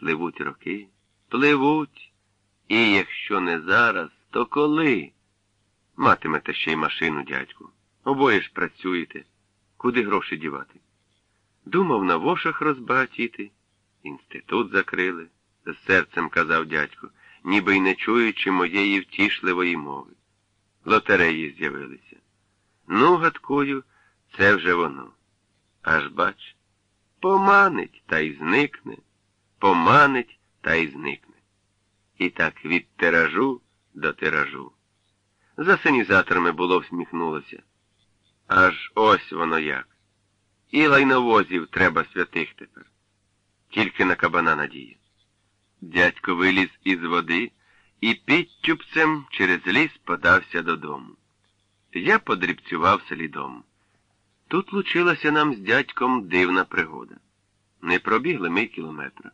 Пливуть роки, пливуть. І якщо не зараз, то коли? Матимете ще й машину, дядьку. Обоє ж працюєте. Куди гроші дівати? Думав на вошах розбагатіти. Інститут закрили, з серцем казав дядько, ніби й не чуючи моєї втішливої мови. Лотереї з'явилися. Ну, гадкую, це вже воно. Аж бач, поманить та й зникне, поманить та й зникне. І так від тиражу до тиражу. За синізаторами було всміхнулося. Аж ось воно як. І лайновозів треба святих тепер. Тільки на кабана надія. Дядько виліз із води і підтюпцем через ліс подався додому. Я подрібцював слідом. Тут лучилася нам з дядьком дивна пригода. Не пробігли ми кілометра.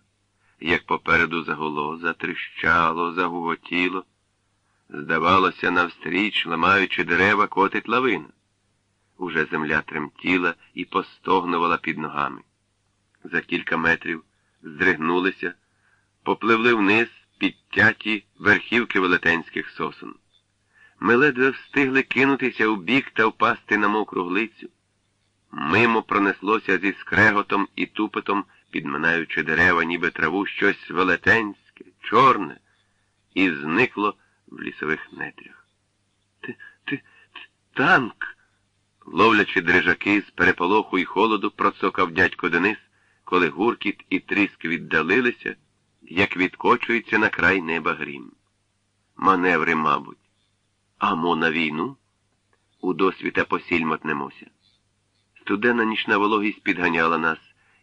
Як попереду загуло, затріщало, загуготіло. Здавалося, навстріч, ламаючи дерева, котить лавина. Уже земля тремтіла і постогнувала під ногами. За кілька метрів здригнулися, попливли вниз підтяті верхівки велетенських сосен. Ми ледве встигли кинутися у бік та впасти на мокру глицю. Мимо пронеслося зі скреготом і тупотом, підминаючи дерева, ніби траву щось велетенське, чорне, і зникло в лісових нетрях. Ти, ти, танк. Ловлячи дрижаки з переполоху й холоду, процокав дядько Денис, коли гуркіт і тріск віддалилися, як відкочується на край неба грім. Маневри, мабуть. Амо на війну? У досвіта посіль мотнемося. Студенна нічна вологість підганяла нас,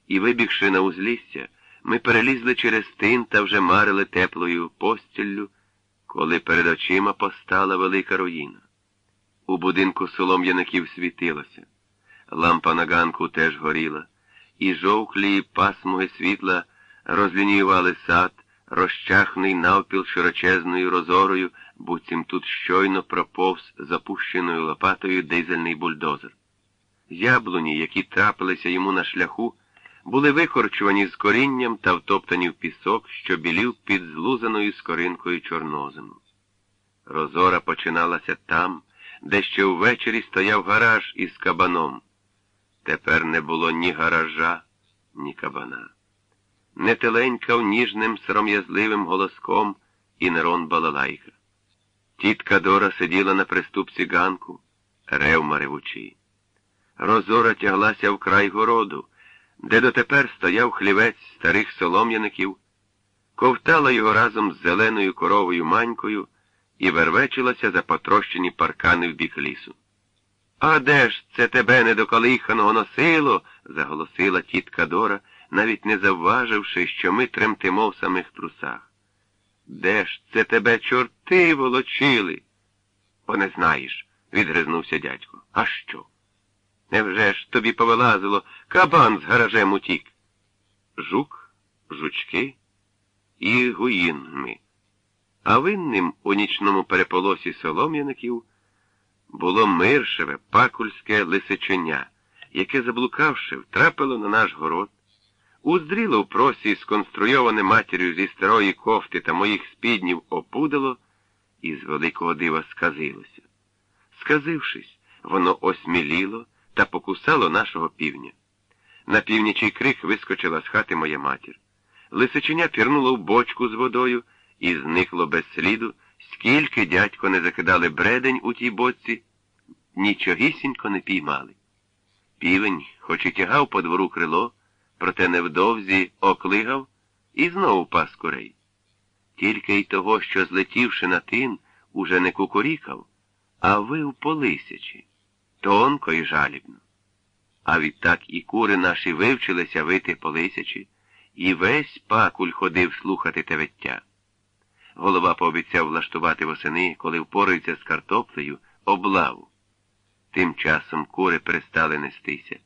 і, вибігши на узлісся, ми перелізли через тин та вже марили теплою постіллю, коли перед очима постала велика руїна. У будинку солом'яників світилося. Лампа на ганку теж горіла, і жовклі пасмуги світла розлінювали сад, розчахний навпіл широчезною розорою, буцім тут щойно проповз запущеною лопатою дизельний бульдозер. Яблуні, які трапилися йому на шляху, були викорчувані з корінням та втоптані в пісок, що білів під злузаною скоринкою чорнозему. Розора починалася там, де ще ввечері стояв гараж із кабаном. Тепер не було ні гаража, ні кабана. Не теленькав ніжним сором'язливим голоском і Нерон балалайка. Тітка Дора сиділа на приступці ганку, ревма ревучі. Розора тяглася в край городу, де дотепер стояв хлівець старих солом'яників, ковтала його разом з зеленою коровою манькою і вервечилася за потрощені паркани в бік лісу. А де ж це тебе недоколиханого носило? заголосила тітка Дора, навіть не завваживши, що ми тремтимо в самих трусах. Де ж це тебе чорти волочили? Бо не знаєш, відгризнувся дядько. А що? Невже ж тобі повилазило кабан з гаражем утік? Жук, жучки і гуїнми. А винним у нічному переполосі солом'яників було миршеве, пакульське лисиченя, яке, заблукавши, втрапило на наш город, уздріло в просі сконструйоване матір'ю зі старої кофти та моїх спіднів опудало і з великого дива сказилося. Сказившись, воно осміліло та покусало нашого півня. На північий крик вискочила з хати моя матір. Лисиченя пірнуло в бочку з водою і зникло без сліду, скільки дядько не закидали бредень у тій боці, нічогісінько не піймали. Півень, хоч і тягав по двору крило, проте невдовзі оклигав і знову пас курей. Тільки й того, що, злетівши на тин, уже не кукурікав, а вив по лисячі, тонко і жалібно. А відтак і кури наші вивчилися вити по лисячі, і весь пакуль ходив слухати те виття. Голова пообіцяв влаштувати восени, коли впорається з картоплею, облаву. Тим часом кури перестали нестися,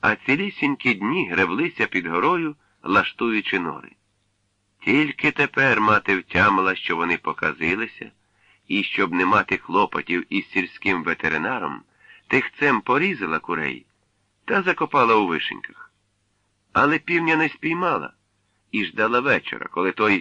а цілісінькі дні гревлися під горою, лаштуючи нори. Тільки тепер мати втямила, що вони показилися, і щоб не мати хлопотів із сільським ветеринаром, тихцем порізала курей та закопала у вишеньках. Але півня не спіймала і ждала вечора, коли той